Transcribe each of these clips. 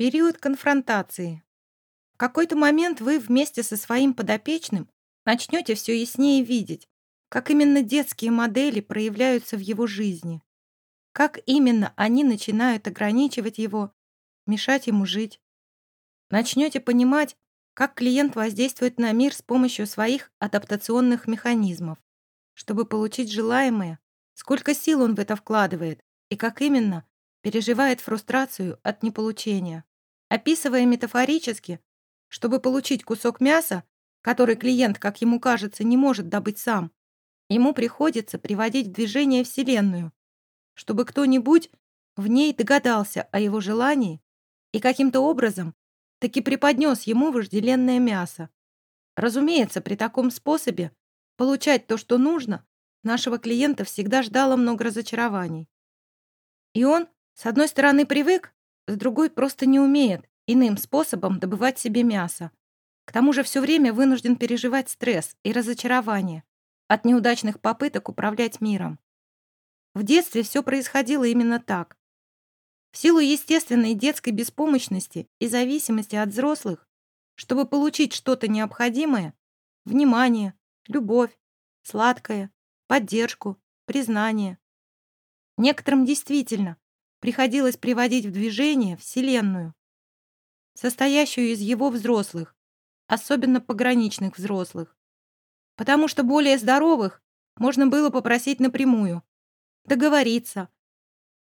Период конфронтации. В какой-то момент вы вместе со своим подопечным начнете все яснее видеть, как именно детские модели проявляются в его жизни, как именно они начинают ограничивать его, мешать ему жить. Начнете понимать, как клиент воздействует на мир с помощью своих адаптационных механизмов, чтобы получить желаемое, сколько сил он в это вкладывает и как именно переживает фрустрацию от неполучения. Описывая метафорически, чтобы получить кусок мяса, который клиент, как ему кажется, не может добыть сам, ему приходится приводить в движение Вселенную, чтобы кто-нибудь в ней догадался о его желании и каким-то образом таки преподнес ему вожделенное мясо. Разумеется, при таком способе получать то, что нужно, нашего клиента всегда ждало много разочарований. И он, с одной стороны, привык, с другой просто не умеет иным способом добывать себе мясо. К тому же все время вынужден переживать стресс и разочарование от неудачных попыток управлять миром. В детстве все происходило именно так. В силу естественной детской беспомощности и зависимости от взрослых, чтобы получить что-то необходимое, внимание, любовь, сладкое, поддержку, признание. Некоторым действительно приходилось приводить в движение Вселенную, состоящую из его взрослых, особенно пограничных взрослых. Потому что более здоровых можно было попросить напрямую, договориться,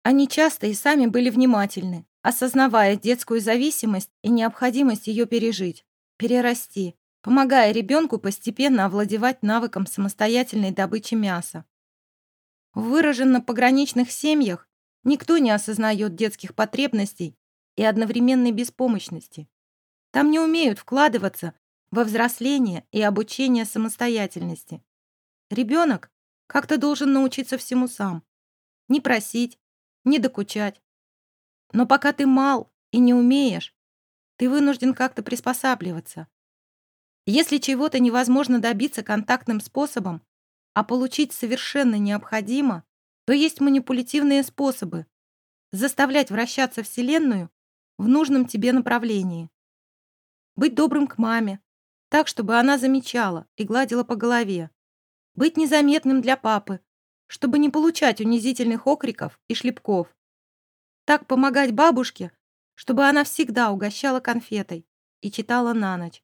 они часто и сами были внимательны, осознавая детскую зависимость и необходимость ее пережить, перерасти, помогая ребенку постепенно овладевать навыком самостоятельной добычи мяса. В выраженно пограничных семьях никто не осознает детских потребностей и одновременной беспомощности. Там не умеют вкладываться во взросление и обучение самостоятельности. Ребенок как-то должен научиться всему сам. Не просить, не докучать. Но пока ты мал и не умеешь, ты вынужден как-то приспосабливаться. Если чего-то невозможно добиться контактным способом, а получить совершенно необходимо, то есть манипулятивные способы заставлять вращаться Вселенную в нужном тебе направлении. Быть добрым к маме, так, чтобы она замечала и гладила по голове. Быть незаметным для папы, чтобы не получать унизительных окриков и шлепков. Так помогать бабушке, чтобы она всегда угощала конфетой и читала на ночь.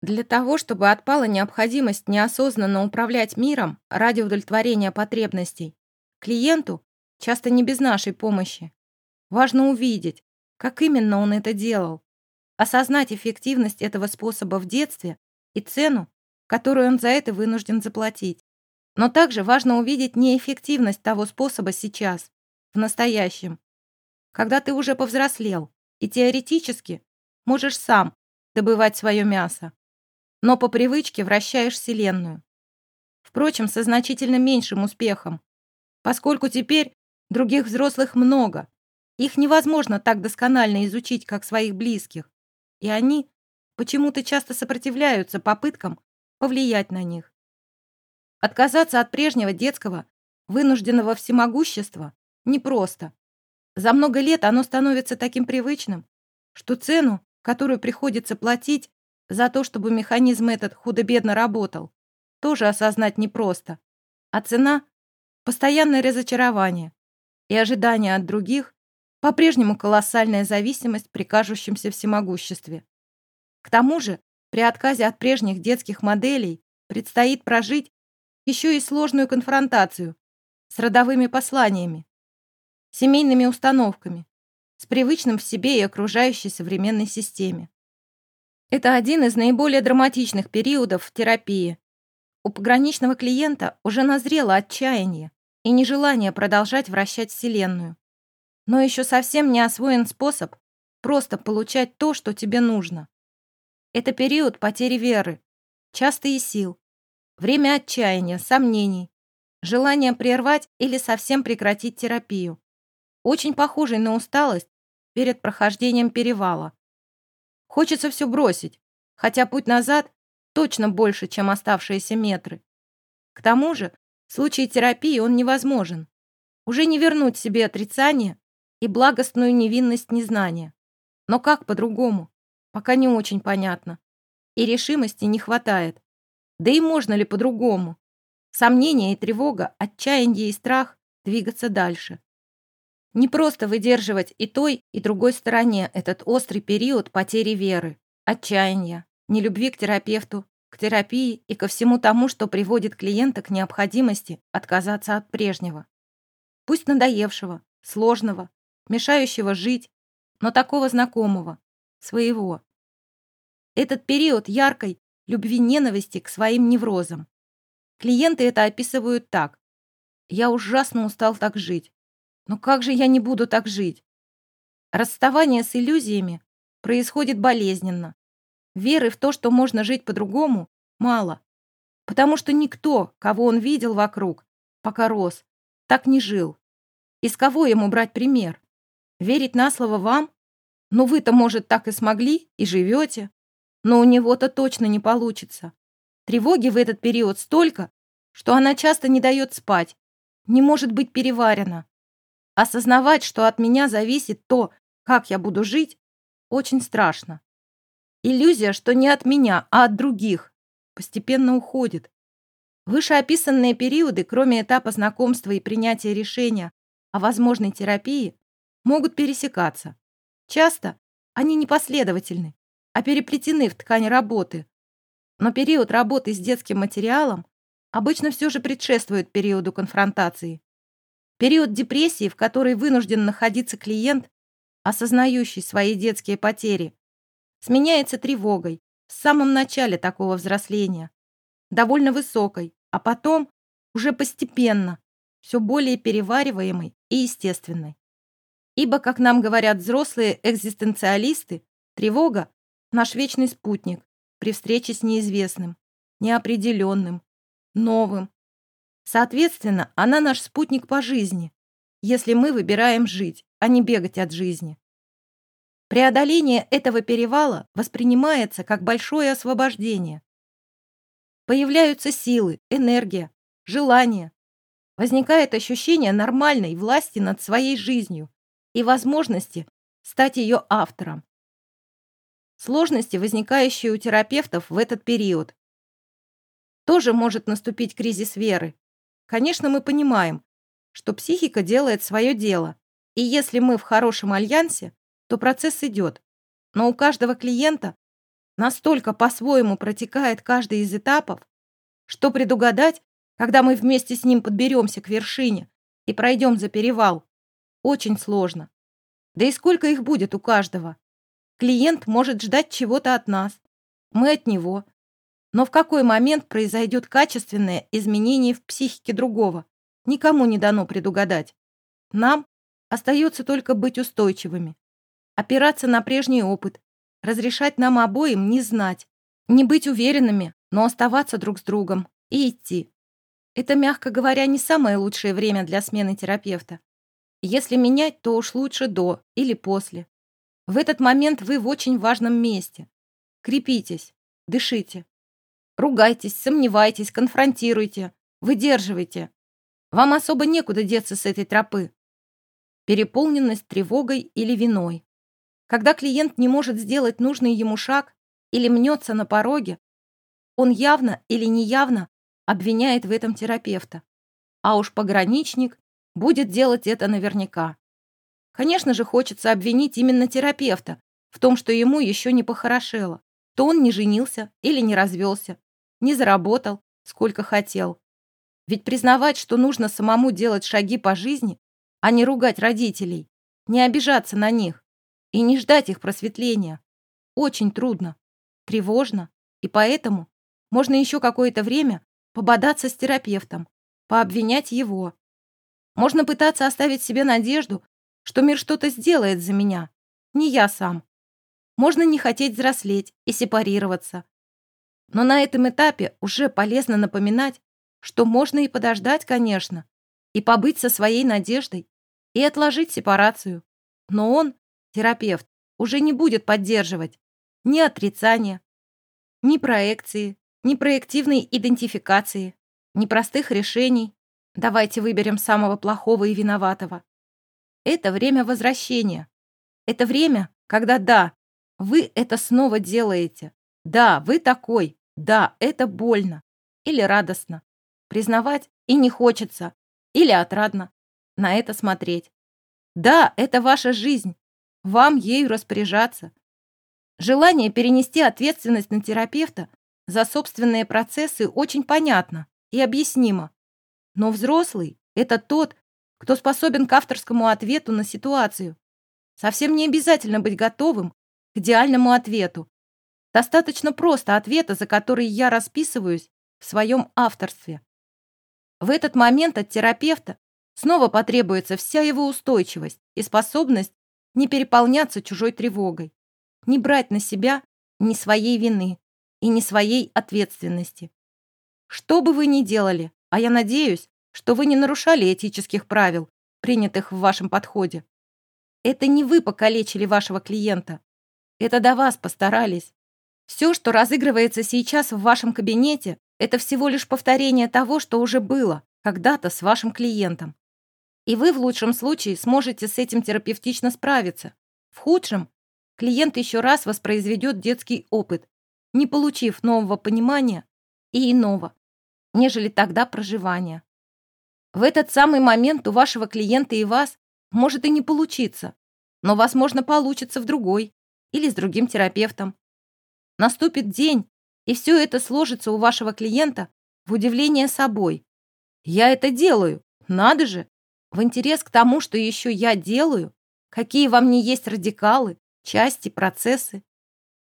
Для того, чтобы отпала необходимость неосознанно управлять миром ради удовлетворения потребностей, клиенту, часто не без нашей помощи, важно увидеть, как именно он это делал, осознать эффективность этого способа в детстве и цену, которую он за это вынужден заплатить. Но также важно увидеть неэффективность того способа сейчас, в настоящем, когда ты уже повзрослел и теоретически можешь сам добывать свое мясо, но по привычке вращаешь Вселенную. Впрочем, со значительно меньшим успехом, поскольку теперь других взрослых много, их невозможно так досконально изучить, как своих близких, и они почему-то часто сопротивляются попыткам повлиять на них. Отказаться от прежнего детского, вынужденного всемогущества непросто. За много лет оно становится таким привычным, что цену, которую приходится платить за то, чтобы механизм этот худо-бедно работал, тоже осознать непросто. А цена – постоянное разочарование и ожидание от других, по-прежнему колоссальная зависимость при кажущемся всемогуществе. К тому же, при отказе от прежних детских моделей предстоит прожить еще и сложную конфронтацию с родовыми посланиями, семейными установками, с привычным в себе и окружающей современной системе. Это один из наиболее драматичных периодов в терапии. У пограничного клиента уже назрело отчаяние и нежелание продолжать вращать Вселенную. Но еще совсем не освоен способ просто получать то, что тебе нужно. Это период потери веры, часто и сил, Время отчаяния, сомнений, желание прервать или совсем прекратить терапию. Очень похожий на усталость перед прохождением перевала. Хочется все бросить, хотя путь назад точно больше, чем оставшиеся метры. К тому же, в случае терапии он невозможен. Уже не вернуть себе отрицание и благостную невинность незнания. Но как по-другому? Пока не очень понятно. И решимости не хватает. Да и можно ли по-другому? Сомнения и тревога, отчаяние и страх двигаться дальше. Не просто выдерживать и той, и другой стороне этот острый период потери веры, отчаяния, нелюбви к терапевту, к терапии и ко всему тому, что приводит клиента к необходимости отказаться от прежнего. Пусть надоевшего, сложного, мешающего жить, но такого знакомого, своего. Этот период яркой любви-ненависти к своим неврозам. Клиенты это описывают так. «Я ужасно устал так жить. Но как же я не буду так жить?» Расставание с иллюзиями происходит болезненно. Веры в то, что можно жить по-другому, мало. Потому что никто, кого он видел вокруг, пока рос, так не жил. Из кого ему брать пример? Верить на слово вам? Ну вы-то, может, так и смогли, и живете. Но у него-то точно не получится. Тревоги в этот период столько, что она часто не дает спать, не может быть переварена. Осознавать, что от меня зависит то, как я буду жить, очень страшно. Иллюзия, что не от меня, а от других, постепенно уходит. Вышеописанные периоды, кроме этапа знакомства и принятия решения о возможной терапии, могут пересекаться. Часто они непоследовательны, а переплетены в ткань работы. Но период работы с детским материалом обычно все же предшествует периоду конфронтации. Период депрессии, в которой вынужден находиться клиент, осознающий свои детские потери, сменяется тревогой в самом начале такого взросления, довольно высокой, а потом уже постепенно, все более перевариваемой и естественной. Ибо, как нам говорят взрослые экзистенциалисты, тревога – наш вечный спутник при встрече с неизвестным, неопределенным, новым. Соответственно, она наш спутник по жизни, если мы выбираем жить, а не бегать от жизни. Преодоление этого перевала воспринимается как большое освобождение. Появляются силы, энергия, желание. Возникает ощущение нормальной власти над своей жизнью и возможности стать ее автором. Сложности, возникающие у терапевтов в этот период. Тоже может наступить кризис веры. Конечно, мы понимаем, что психика делает свое дело, и если мы в хорошем альянсе, то процесс идет. Но у каждого клиента настолько по-своему протекает каждый из этапов, что предугадать, когда мы вместе с ним подберемся к вершине и пройдем за перевал, очень сложно. Да и сколько их будет у каждого? Клиент может ждать чего-то от нас, мы от него. Но в какой момент произойдет качественное изменение в психике другого, никому не дано предугадать. Нам остается только быть устойчивыми, опираться на прежний опыт, разрешать нам обоим не знать, не быть уверенными, но оставаться друг с другом и идти. Это, мягко говоря, не самое лучшее время для смены терапевта. Если менять, то уж лучше до или после. В этот момент вы в очень важном месте. Крепитесь, дышите. Ругайтесь, сомневайтесь, конфронтируйте, выдерживайте. Вам особо некуда деться с этой тропы. Переполненность тревогой или виной. Когда клиент не может сделать нужный ему шаг или мнется на пороге, он явно или неявно обвиняет в этом терапевта. А уж пограничник будет делать это наверняка. Конечно же, хочется обвинить именно терапевта в том, что ему еще не похорошело, то он не женился или не развелся, не заработал, сколько хотел. Ведь признавать, что нужно самому делать шаги по жизни, а не ругать родителей, не обижаться на них, и не ждать их просветления. Очень трудно, тревожно, и поэтому можно еще какое-то время пободаться с терапевтом, пообвинять его. Можно пытаться оставить себе надежду, что мир что-то сделает за меня, не я сам. Можно не хотеть взрослеть и сепарироваться. Но на этом этапе уже полезно напоминать, что можно и подождать, конечно, и побыть со своей надеждой, и отложить сепарацию. Но он терапевт уже не будет поддерживать ни отрицания, ни проекции, ни проективной идентификации, ни простых решений. Давайте выберем самого плохого и виноватого. Это время возвращения. Это время, когда да, вы это снова делаете. Да, вы такой. Да, это больно. Или радостно. Признавать и не хочется. Или отрадно. На это смотреть. Да, это ваша жизнь. Вам ею распоряжаться. Желание перенести ответственность на терапевта за собственные процессы очень понятно и объяснимо. Но взрослый – это тот, кто способен к авторскому ответу на ситуацию. Совсем не обязательно быть готовым к идеальному ответу. Достаточно просто ответа, за который я расписываюсь в своем авторстве. В этот момент от терапевта снова потребуется вся его устойчивость и способность не переполняться чужой тревогой не брать на себя ни своей вины и ни своей ответственности. Что бы вы ни делали, а я надеюсь, что вы не нарушали этических правил, принятых в вашем подходе. Это не вы покалечили вашего клиента. Это до вас постарались. Все, что разыгрывается сейчас в вашем кабинете, это всего лишь повторение того, что уже было когда-то с вашим клиентом. И вы в лучшем случае сможете с этим терапевтично справиться. В худшем клиент еще раз воспроизведет детский опыт, не получив нового понимания и иного, нежели тогда проживания. В этот самый момент у вашего клиента и вас может и не получиться, но, возможно, получится в другой или с другим терапевтом. Наступит день, и все это сложится у вашего клиента в удивление собой. Я это делаю, надо же, в интерес к тому, что еще я делаю, какие во мне есть радикалы, части, процессы.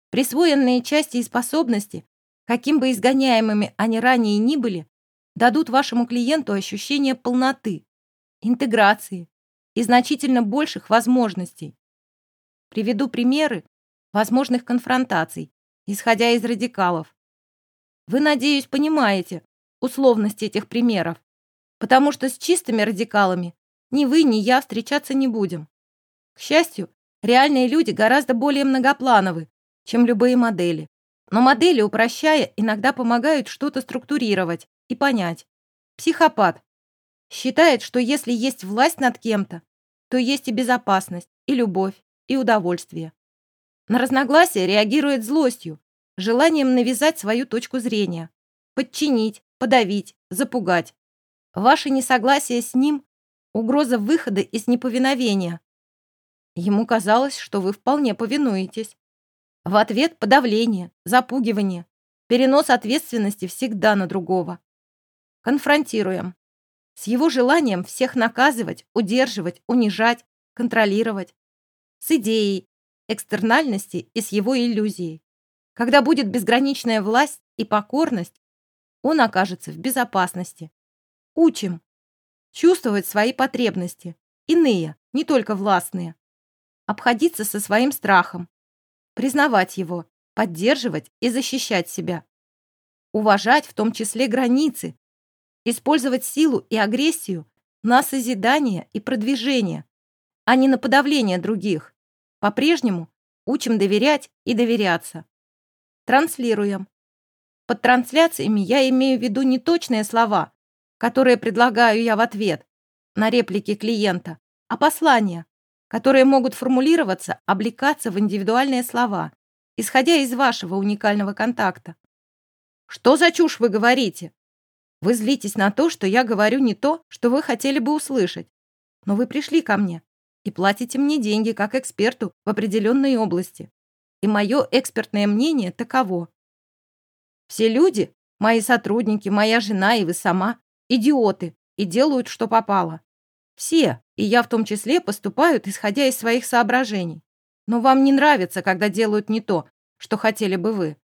Присвоенные части и способности, каким бы изгоняемыми они ранее ни были, дадут вашему клиенту ощущение полноты, интеграции и значительно больших возможностей. Приведу примеры возможных конфронтаций, исходя из радикалов. Вы, надеюсь, понимаете условность этих примеров, потому что с чистыми радикалами ни вы, ни я встречаться не будем. К счастью, Реальные люди гораздо более многоплановы, чем любые модели. Но модели, упрощая, иногда помогают что-то структурировать и понять. Психопат считает, что если есть власть над кем-то, то есть и безопасность, и любовь, и удовольствие. На разногласия реагирует злостью, желанием навязать свою точку зрения, подчинить, подавить, запугать. Ваше несогласие с ним – угроза выхода из неповиновения, Ему казалось, что вы вполне повинуетесь. В ответ подавление, запугивание, перенос ответственности всегда на другого. Конфронтируем. С его желанием всех наказывать, удерживать, унижать, контролировать. С идеей, экстернальности и с его иллюзией. Когда будет безграничная власть и покорность, он окажется в безопасности. Учим. Чувствовать свои потребности. Иные, не только властные обходиться со своим страхом, признавать его, поддерживать и защищать себя, уважать в том числе границы, использовать силу и агрессию на созидание и продвижение, а не на подавление других. По-прежнему учим доверять и доверяться. Транслируем. Под трансляциями я имею в виду не точные слова, которые предлагаю я в ответ на реплики клиента, а послания, которые могут формулироваться, облекаться в индивидуальные слова, исходя из вашего уникального контакта. Что за чушь вы говорите? Вы злитесь на то, что я говорю не то, что вы хотели бы услышать. Но вы пришли ко мне и платите мне деньги как эксперту в определенной области. И мое экспертное мнение таково. Все люди, мои сотрудники, моя жена и вы сама, идиоты и делают, что попало. Все, и я в том числе, поступают, исходя из своих соображений. Но вам не нравится, когда делают не то, что хотели бы вы.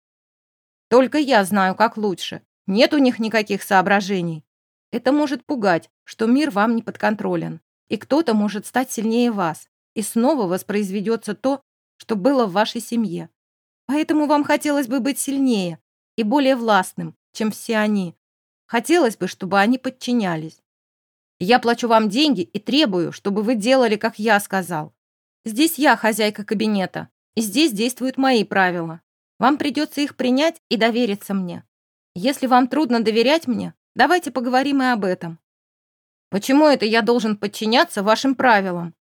Только я знаю, как лучше. Нет у них никаких соображений. Это может пугать, что мир вам не подконтролен, и кто-то может стать сильнее вас, и снова воспроизведется то, что было в вашей семье. Поэтому вам хотелось бы быть сильнее и более властным, чем все они. Хотелось бы, чтобы они подчинялись. Я плачу вам деньги и требую, чтобы вы делали, как я сказал. Здесь я хозяйка кабинета, и здесь действуют мои правила. Вам придется их принять и довериться мне. Если вам трудно доверять мне, давайте поговорим и об этом. Почему это я должен подчиняться вашим правилам?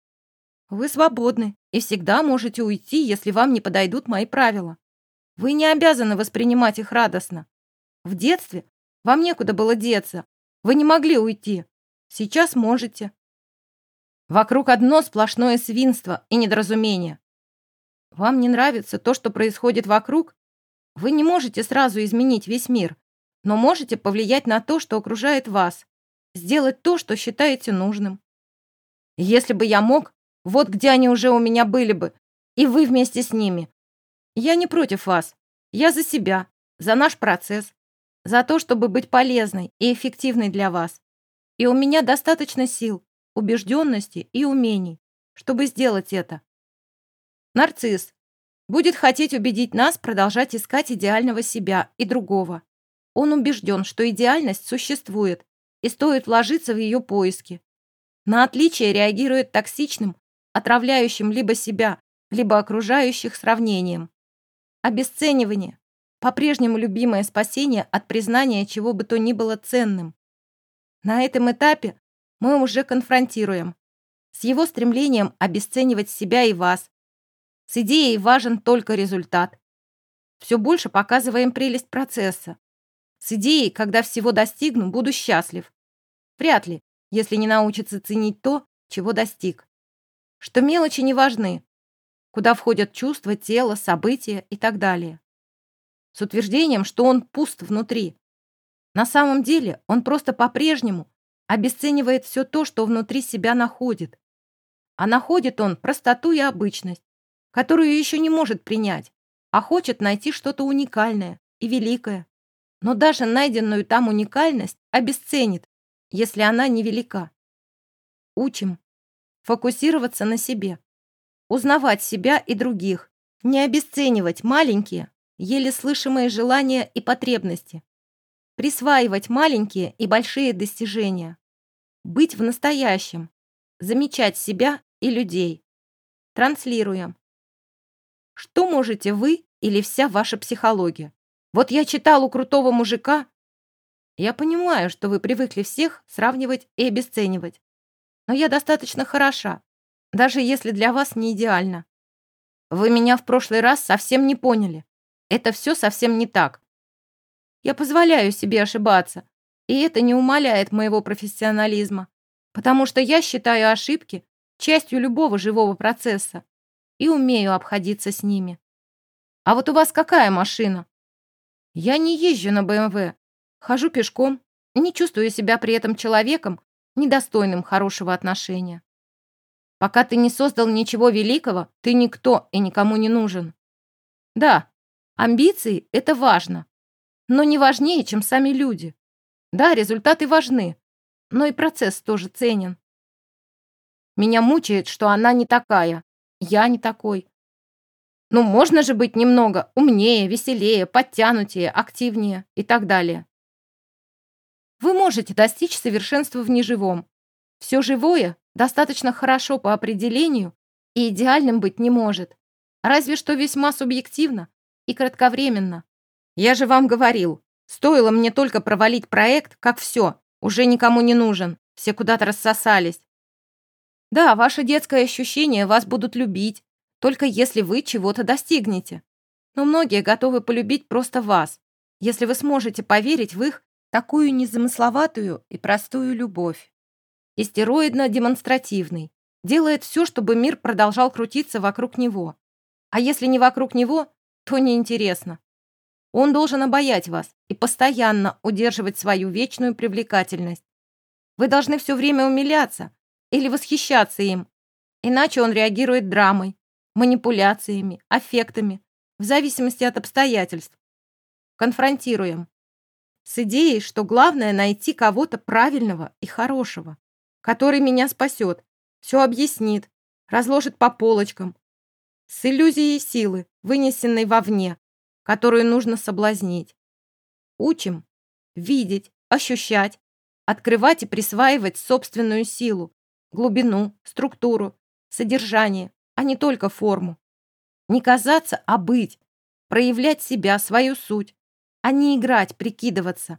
Вы свободны и всегда можете уйти, если вам не подойдут мои правила. Вы не обязаны воспринимать их радостно. В детстве вам некуда было деться. Вы не могли уйти. Сейчас можете. Вокруг одно сплошное свинство и недоразумение. Вам не нравится то, что происходит вокруг? Вы не можете сразу изменить весь мир, но можете повлиять на то, что окружает вас, сделать то, что считаете нужным. Если бы я мог, вот где они уже у меня были бы, и вы вместе с ними. Я не против вас. Я за себя, за наш процесс, за то, чтобы быть полезной и эффективной для вас. И у меня достаточно сил, убежденности и умений, чтобы сделать это. Нарцисс будет хотеть убедить нас продолжать искать идеального себя и другого. Он убежден, что идеальность существует и стоит вложиться в ее поиски. На отличие реагирует токсичным, отравляющим либо себя, либо окружающих сравнением. Обесценивание – по-прежнему любимое спасение от признания чего бы то ни было ценным. На этом этапе мы уже конфронтируем с его стремлением обесценивать себя и вас. С идеей важен только результат. Все больше показываем прелесть процесса. С идеей, когда всего достигну, буду счастлив. Вряд ли, если не научится ценить то, чего достиг. Что мелочи не важны, куда входят чувства, тело, события и так далее. С утверждением, что он пуст внутри. На самом деле он просто по-прежнему обесценивает все то, что внутри себя находит. А находит он простоту и обычность, которую еще не может принять, а хочет найти что-то уникальное и великое. Но даже найденную там уникальность обесценит, если она невелика. Учим фокусироваться на себе, узнавать себя и других, не обесценивать маленькие, еле слышимые желания и потребности, присваивать маленькие и большие достижения, быть в настоящем, замечать себя и людей. Транслируем. Что можете вы или вся ваша психология? Вот я читал у крутого мужика. Я понимаю, что вы привыкли всех сравнивать и обесценивать. Но я достаточно хороша, даже если для вас не идеально. Вы меня в прошлый раз совсем не поняли. Это все совсем не так. Я позволяю себе ошибаться, и это не умаляет моего профессионализма, потому что я считаю ошибки частью любого живого процесса и умею обходиться с ними. А вот у вас какая машина? Я не езжу на БМВ, хожу пешком, не чувствую себя при этом человеком, недостойным хорошего отношения. Пока ты не создал ничего великого, ты никто и никому не нужен. Да, амбиции — это важно, но не важнее, чем сами люди. Да, результаты важны, но и процесс тоже ценен. Меня мучает, что она не такая, я не такой. Ну, можно же быть немного умнее, веселее, подтянутее, активнее и так далее. Вы можете достичь совершенства в неживом. Все живое достаточно хорошо по определению и идеальным быть не может. Разве что весьма субъективно и кратковременно. Я же вам говорил, стоило мне только провалить проект, как все, уже никому не нужен, все куда-то рассосались. Да, ваше детское ощущение вас будут любить, только если вы чего-то достигнете. Но многие готовы полюбить просто вас, если вы сможете поверить в их такую незамысловатую и простую любовь. Истероидно-демонстративный. Делает все, чтобы мир продолжал крутиться вокруг него. А если не вокруг него, то неинтересно. Он должен обаять вас и постоянно удерживать свою вечную привлекательность. Вы должны все время умиляться или восхищаться им, иначе он реагирует драмой, манипуляциями, аффектами, в зависимости от обстоятельств. Конфронтируем. С идеей, что главное найти кого-то правильного и хорошего, который меня спасет, все объяснит, разложит по полочкам. С иллюзией силы, вынесенной вовне, которую нужно соблазнить. Учим видеть, ощущать, открывать и присваивать собственную силу, глубину, структуру, содержание, а не только форму. Не казаться, а быть, проявлять себя, свою суть, а не играть, прикидываться.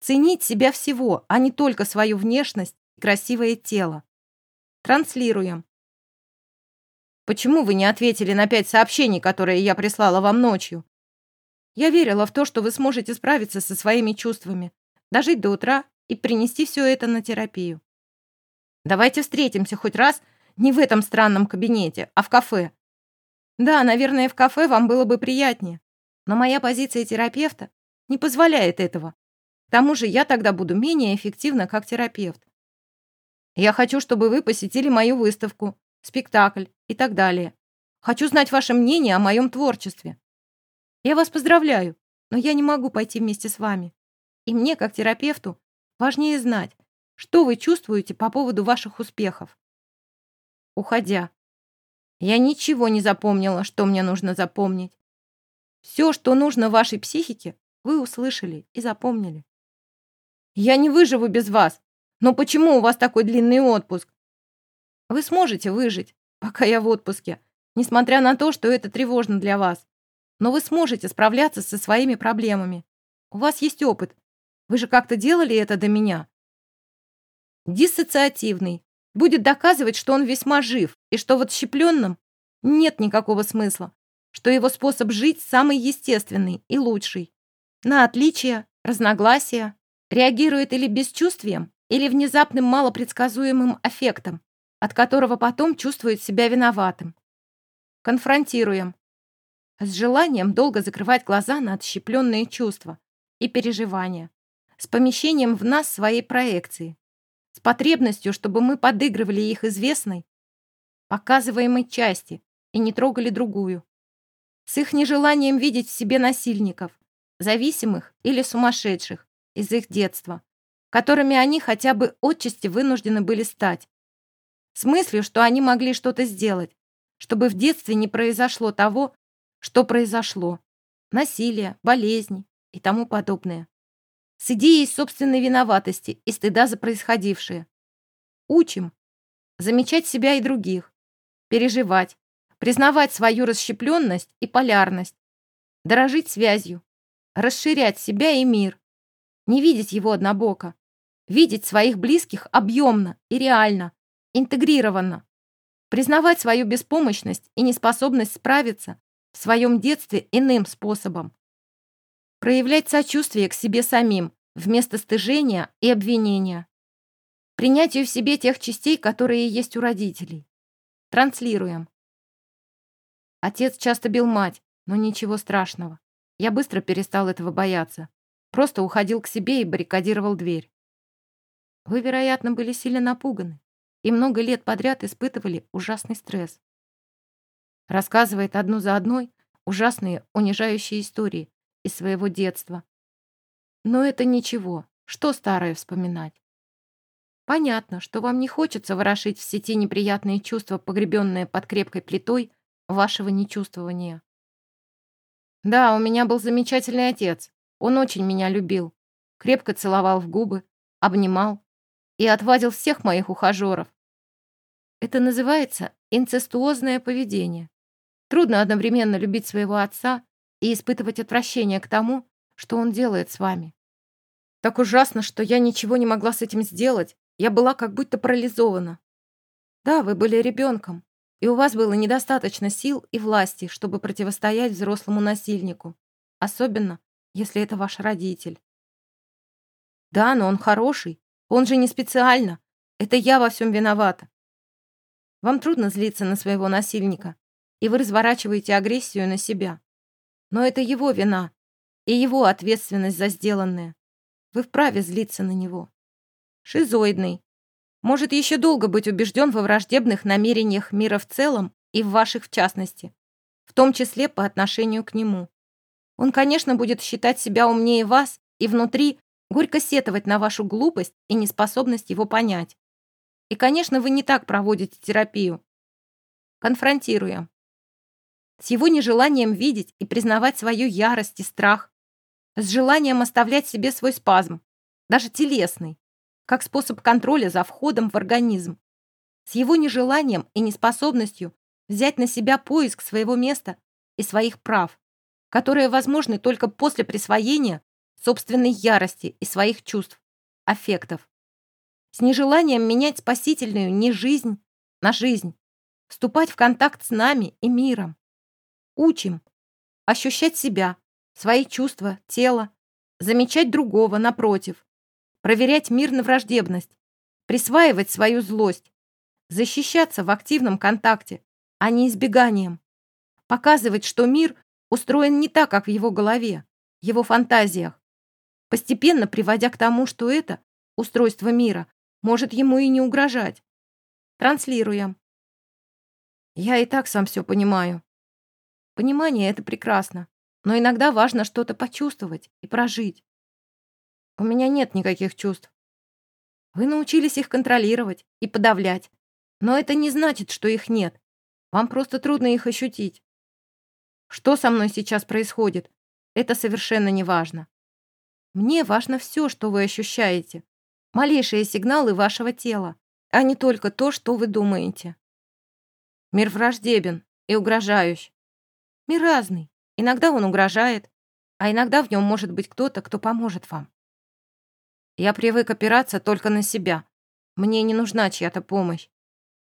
Ценить себя всего, а не только свою внешность и красивое тело. Транслируем. Почему вы не ответили на пять сообщений, которые я прислала вам ночью? Я верила в то, что вы сможете справиться со своими чувствами, дожить до утра и принести все это на терапию. Давайте встретимся хоть раз не в этом странном кабинете, а в кафе. Да, наверное, в кафе вам было бы приятнее, но моя позиция терапевта не позволяет этого. К тому же я тогда буду менее эффективна как терапевт. Я хочу, чтобы вы посетили мою выставку, спектакль и так далее. Хочу знать ваше мнение о моем творчестве. Я вас поздравляю, но я не могу пойти вместе с вами. И мне, как терапевту, важнее знать, что вы чувствуете по поводу ваших успехов. Уходя, я ничего не запомнила, что мне нужно запомнить. Все, что нужно вашей психике, вы услышали и запомнили. Я не выживу без вас. Но почему у вас такой длинный отпуск? Вы сможете выжить, пока я в отпуске, несмотря на то, что это тревожно для вас. Но вы сможете справляться со своими проблемами. У вас есть опыт. Вы же как-то делали это до меня. Диссоциативный. Будет доказывать, что он весьма жив, и что в отщепленном нет никакого смысла, что его способ жить самый естественный и лучший. На отличия, разногласия реагирует или бесчувствием, или внезапным малопредсказуемым аффектом, от которого потом чувствует себя виноватым. Конфронтируем. С желанием долго закрывать глаза на отщепленные чувства и переживания, с помещением в нас своей проекции, с потребностью, чтобы мы подыгрывали их известной, показываемой части и не трогали другую, с их нежеланием видеть в себе насильников, зависимых или сумасшедших, из их детства, которыми они хотя бы отчасти вынуждены были стать. С мыслью, что они могли что-то сделать, чтобы в детстве не произошло того, что произошло. Насилие, болезни и тому подобное. С идеей собственной виноватости и стыда за происходившее. Учим замечать себя и других, переживать, признавать свою расщепленность и полярность, дорожить связью, расширять себя и мир, не видеть его однобоко, видеть своих близких объемно и реально, интегрированно, признавать свою беспомощность и неспособность справиться в своем детстве иным способом, проявлять сочувствие к себе самим вместо стыжения и обвинения, принятию в себе тех частей, которые есть у родителей. Транслируем. Отец часто бил мать, но ничего страшного. Я быстро перестал этого бояться. Просто уходил к себе и баррикадировал дверь. Вы, вероятно, были сильно напуганы и много лет подряд испытывали ужасный стресс. Рассказывает одну за одной ужасные, унижающие истории из своего детства. Но это ничего, что старое вспоминать. Понятно, что вам не хочется ворошить в сети неприятные чувства, погребенные под крепкой плитой вашего нечувствования. Да, у меня был замечательный отец, он очень меня любил, крепко целовал в губы, обнимал и отвадил всех моих ухажеров. Это называется инцестуозное поведение. Трудно одновременно любить своего отца и испытывать отвращение к тому, что он делает с вами. Так ужасно, что я ничего не могла с этим сделать. Я была как будто парализована. Да, вы были ребенком, и у вас было недостаточно сил и власти, чтобы противостоять взрослому насильнику. Особенно, если это ваш родитель. Да, но он хороший. Он же не специально. Это я во всем виновата. Вам трудно злиться на своего насильника, и вы разворачиваете агрессию на себя. Но это его вина и его ответственность за сделанное. Вы вправе злиться на него. Шизоидный. Может еще долго быть убежден во враждебных намерениях мира в целом и в ваших в частности, в том числе по отношению к нему. Он, конечно, будет считать себя умнее вас и внутри горько сетовать на вашу глупость и неспособность его понять. И, конечно, вы не так проводите терапию. Конфронтируем. С его нежеланием видеть и признавать свою ярость и страх. С желанием оставлять себе свой спазм, даже телесный, как способ контроля за входом в организм. С его нежеланием и неспособностью взять на себя поиск своего места и своих прав которые возможны только после присвоения собственной ярости и своих чувств, аффектов. С нежеланием менять спасительную не жизнь на жизнь, вступать в контакт с нами и миром. Учим ощущать себя, свои чувства, тело, замечать другого напротив, проверять мир на враждебность, присваивать свою злость, защищаться в активном контакте, а не избеганием, показывать, что мир устроен не так, как в его голове, его фантазиях, постепенно приводя к тому, что это устройство мира может ему и не угрожать. Транслируем. Я и так сам все понимаю. Понимание — это прекрасно, но иногда важно что-то почувствовать и прожить. У меня нет никаких чувств. Вы научились их контролировать и подавлять, но это не значит, что их нет. Вам просто трудно их ощутить. Что со мной сейчас происходит, это совершенно не важно. Мне важно все, что вы ощущаете, малейшие сигналы вашего тела, а не только то, что вы думаете. Мир враждебен и угрожающий. Мир разный. Иногда он угрожает, а иногда в нем может быть кто-то, кто поможет вам. Я привык опираться только на себя. Мне не нужна чья-то помощь.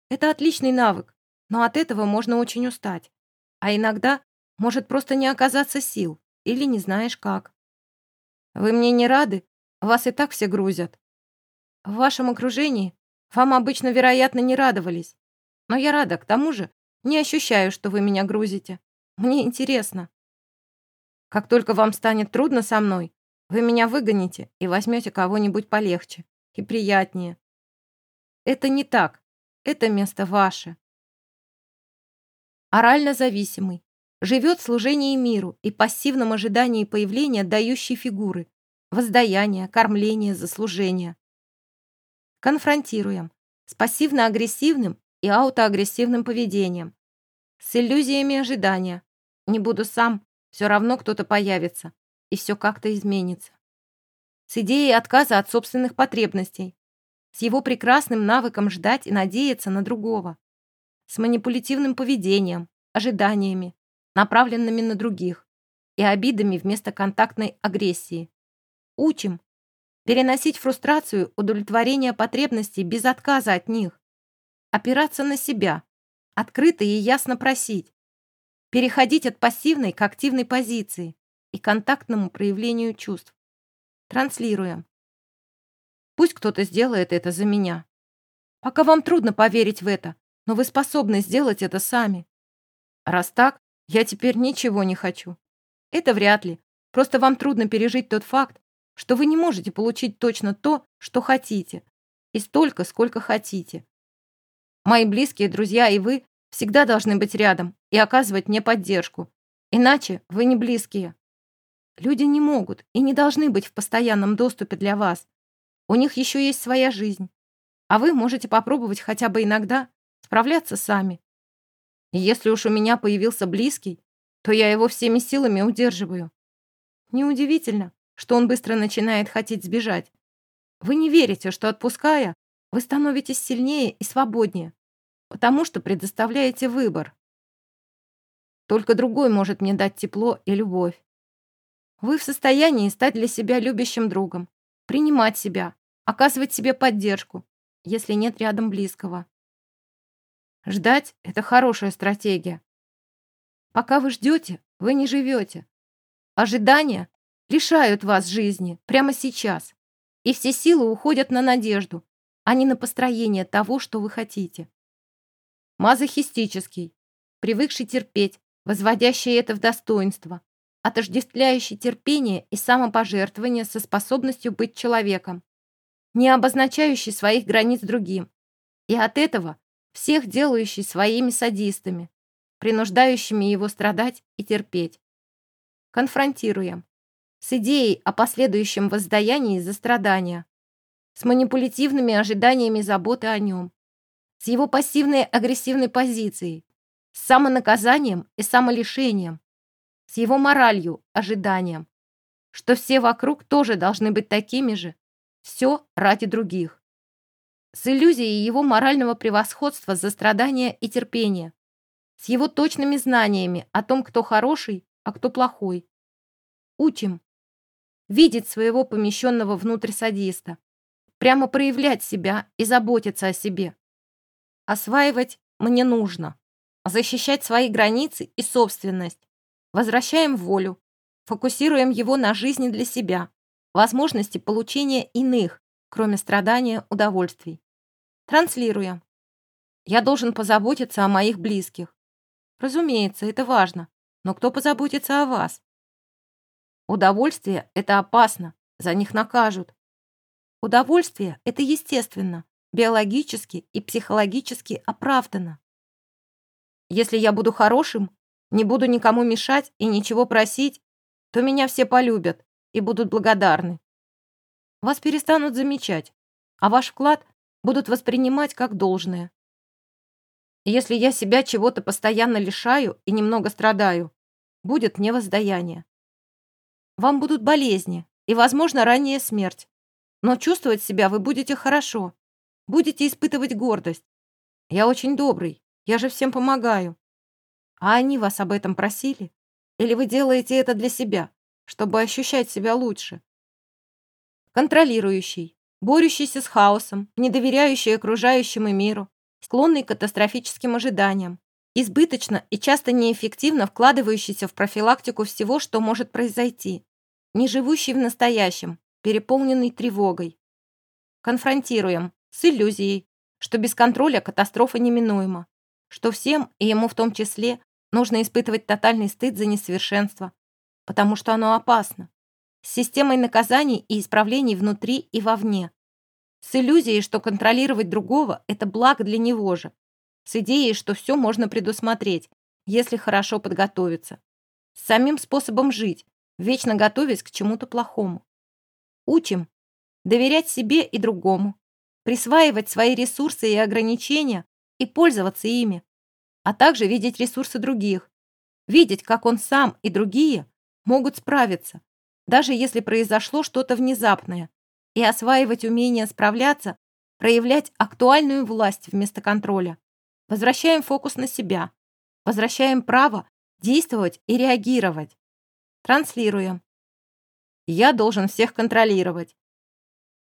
Это отличный навык, но от этого можно очень устать. А иногда может просто не оказаться сил или не знаешь как. Вы мне не рады? Вас и так все грузят. В вашем окружении вам обычно, вероятно, не радовались. Но я рада, к тому же не ощущаю, что вы меня грузите. Мне интересно. Как только вам станет трудно со мной, вы меня выгоните и возьмете кого-нибудь полегче и приятнее. Это не так. Это место ваше. Орально зависимый. Живет в служении миру и пассивном ожидании появления дающей фигуры, воздаяния, кормления, заслужения. Конфронтируем с пассивно-агрессивным и аутоагрессивным поведением, с иллюзиями ожидания. Не буду сам, все равно кто-то появится, и все как-то изменится. С идеей отказа от собственных потребностей, с его прекрасным навыком ждать и надеяться на другого, с манипулятивным поведением, ожиданиями, направленными на других, и обидами вместо контактной агрессии. Учим переносить фрустрацию удовлетворения потребностей без отказа от них, опираться на себя, открыто и ясно просить, переходить от пассивной к активной позиции и контактному проявлению чувств. Транслируем. Пусть кто-то сделает это за меня. Пока вам трудно поверить в это, но вы способны сделать это сами. Раз так, я теперь ничего не хочу. Это вряд ли. Просто вам трудно пережить тот факт, что вы не можете получить точно то, что хотите, и столько, сколько хотите. Мои близкие друзья и вы всегда должны быть рядом и оказывать мне поддержку. Иначе вы не близкие. Люди не могут и не должны быть в постоянном доступе для вас. У них еще есть своя жизнь. А вы можете попробовать хотя бы иногда справляться сами. Если уж у меня появился близкий, то я его всеми силами удерживаю. Неудивительно, что он быстро начинает хотеть сбежать. Вы не верите, что отпуская, вы становитесь сильнее и свободнее, потому что предоставляете выбор. Только другой может мне дать тепло и любовь. Вы в состоянии стать для себя любящим другом, принимать себя, оказывать себе поддержку, если нет рядом близкого. Ждать – это хорошая стратегия. Пока вы ждете, вы не живете. Ожидания лишают вас жизни прямо сейчас, и все силы уходят на надежду, а не на построение того, что вы хотите. Мазохистический, привыкший терпеть, возводящий это в достоинство, отождествляющий терпение и самопожертвование со способностью быть человеком, не обозначающий своих границ другим, и от этого всех делающий своими садистами, принуждающими его страдать и терпеть. Конфронтируем с идеей о последующем воздаянии за страдания, с манипулятивными ожиданиями заботы о нем, с его пассивной агрессивной позицией, с самонаказанием и самолишением, с его моралью, ожиданием, что все вокруг тоже должны быть такими же, все ради других, с иллюзией его морального превосходства за страдания и терпение, с его точными знаниями о том, кто хороший, а кто плохой. Учим видеть своего помещенного внутрь садиста, прямо проявлять себя и заботиться о себе. Осваивать мне нужно. Защищать свои границы и собственность. Возвращаем волю. Фокусируем его на жизни для себя. Возможности получения иных, кроме страдания, удовольствий. Транслируем. Я должен позаботиться о моих близких. Разумеется, это важно. Но кто позаботится о вас? Удовольствие – это опасно. За них накажут. Удовольствие – это естественно, биологически и психологически оправдано. Если я буду хорошим, не буду никому мешать и ничего просить, то меня все полюбят и будут благодарны. Вас перестанут замечать, а ваш вклад будут воспринимать как должное. Если я себя чего-то постоянно лишаю и немного страдаю, будет мне воздаяние. Вам будут болезни и, возможно, ранняя смерть. Но чувствовать себя вы будете хорошо. Будете испытывать гордость. Я очень добрый, я же всем помогаю. А они вас об этом просили? Или вы делаете это для себя, чтобы ощущать себя лучше? Контролирующий, борющийся с хаосом, не доверяющий окружающему миру, склонный к катастрофическим ожиданиям, избыточно и часто неэффективно вкладывающийся в профилактику всего, что может произойти, не живущий в настоящем, переполненный тревогой. Конфронтируем с иллюзией, что без контроля катастрофа неминуема, что всем, и ему в том числе, нужно испытывать тотальный стыд за несовершенство, потому что оно опасно, с системой наказаний и исправлений внутри и вовне, с иллюзией, что контролировать другого – это благо для него же, с идеей, что все можно предусмотреть, если хорошо подготовиться, с самим способом жить, вечно готовясь к чему-то плохому. Учим доверять себе и другому, присваивать свои ресурсы и ограничения и пользоваться ими, а также видеть ресурсы других, видеть, как он сам и другие могут справиться, даже если произошло что-то внезапное, и осваивать умение справляться, проявлять актуальную власть вместо контроля. Возвращаем фокус на себя, возвращаем право действовать и реагировать. Транслируем. Я должен всех контролировать.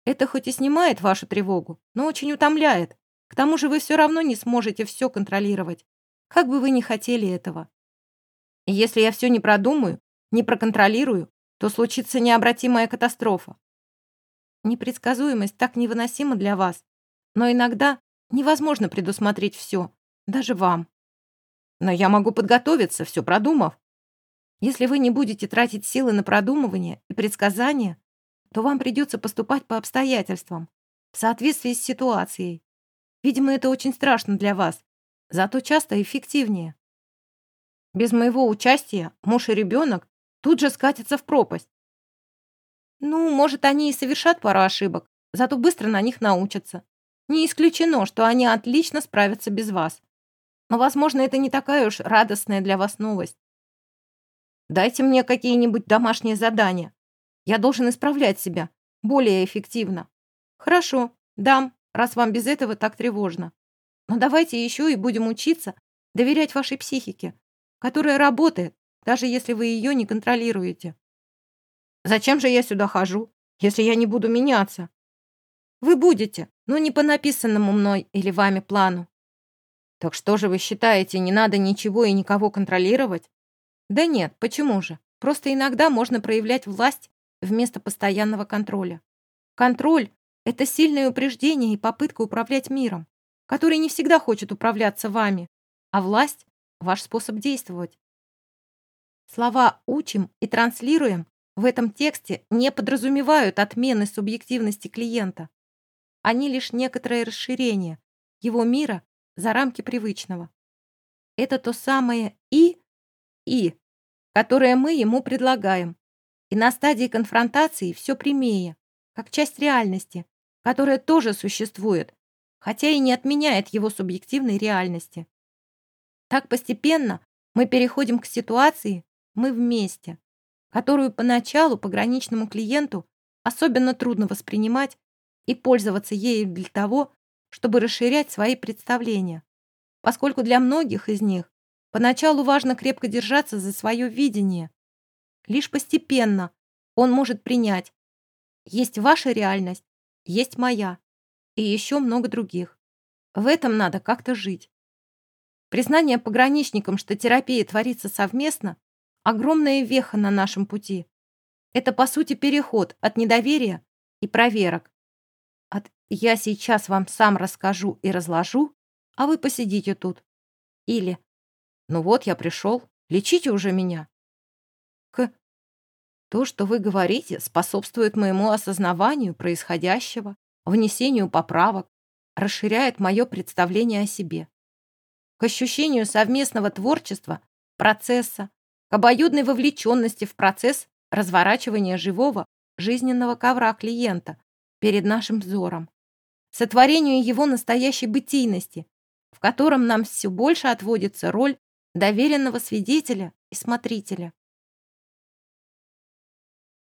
Это хоть и снимает вашу тревогу, но очень утомляет. К тому же вы все равно не сможете все контролировать, как бы вы ни хотели этого. Если я все не продумаю, не проконтролирую, то случится необратимая катастрофа. Непредсказуемость так невыносима для вас, но иногда невозможно предусмотреть все, даже вам. Но я могу подготовиться, все продумав. Если вы не будете тратить силы на продумывание и предсказания, то вам придется поступать по обстоятельствам, в соответствии с ситуацией. Видимо, это очень страшно для вас, зато часто эффективнее. Без моего участия муж и ребенок тут же скатятся в пропасть. Ну, может, они и совершат пару ошибок, зато быстро на них научатся. Не исключено, что они отлично справятся без вас. Но, возможно, это не такая уж радостная для вас новость. Дайте мне какие-нибудь домашние задания. Я должен исправлять себя более эффективно. Хорошо, дам, раз вам без этого так тревожно. Но давайте еще и будем учиться доверять вашей психике, которая работает, даже если вы ее не контролируете. Зачем же я сюда хожу, если я не буду меняться? Вы будете, но не по написанному мной или вами плану. Так что же вы считаете, не надо ничего и никого контролировать? Да нет, почему же? Просто иногда можно проявлять власть вместо постоянного контроля. Контроль — это сильное упреждение и попытка управлять миром, который не всегда хочет управляться вами, а власть — ваш способ действовать. Слова «учим» и «транслируем» в этом тексте не подразумевают отмены субъективности клиента. Они лишь некоторое расширение его мира за рамки привычного. Это то самое «и» «и», которое мы ему предлагаем. И на стадии конфронтации все прямее, как часть реальности, которая тоже существует, хотя и не отменяет его субъективной реальности. Так постепенно мы переходим к ситуации «мы вместе», которую поначалу пограничному клиенту особенно трудно воспринимать и пользоваться ею для того, чтобы расширять свои представления, поскольку для многих из них поначалу важно крепко держаться за свое видение. Лишь постепенно он может принять есть ваша реальность, есть моя и еще много других. В этом надо как-то жить. Признание пограничникам, что терапия творится совместно, огромная веха на нашем пути. Это, по сути, переход от недоверия и проверок. От «я сейчас вам сам расскажу и разложу», а вы посидите тут. Или «ну вот я пришел, лечите уже меня». К «то, что вы говорите, способствует моему осознаванию происходящего, внесению поправок, расширяет мое представление о себе. К ощущению совместного творчества, процесса, к обоюдной вовлеченности в процесс разворачивания живого жизненного ковра клиента перед нашим взором, сотворению его настоящей бытийности, в котором нам все больше отводится роль доверенного свидетеля и смотрителя.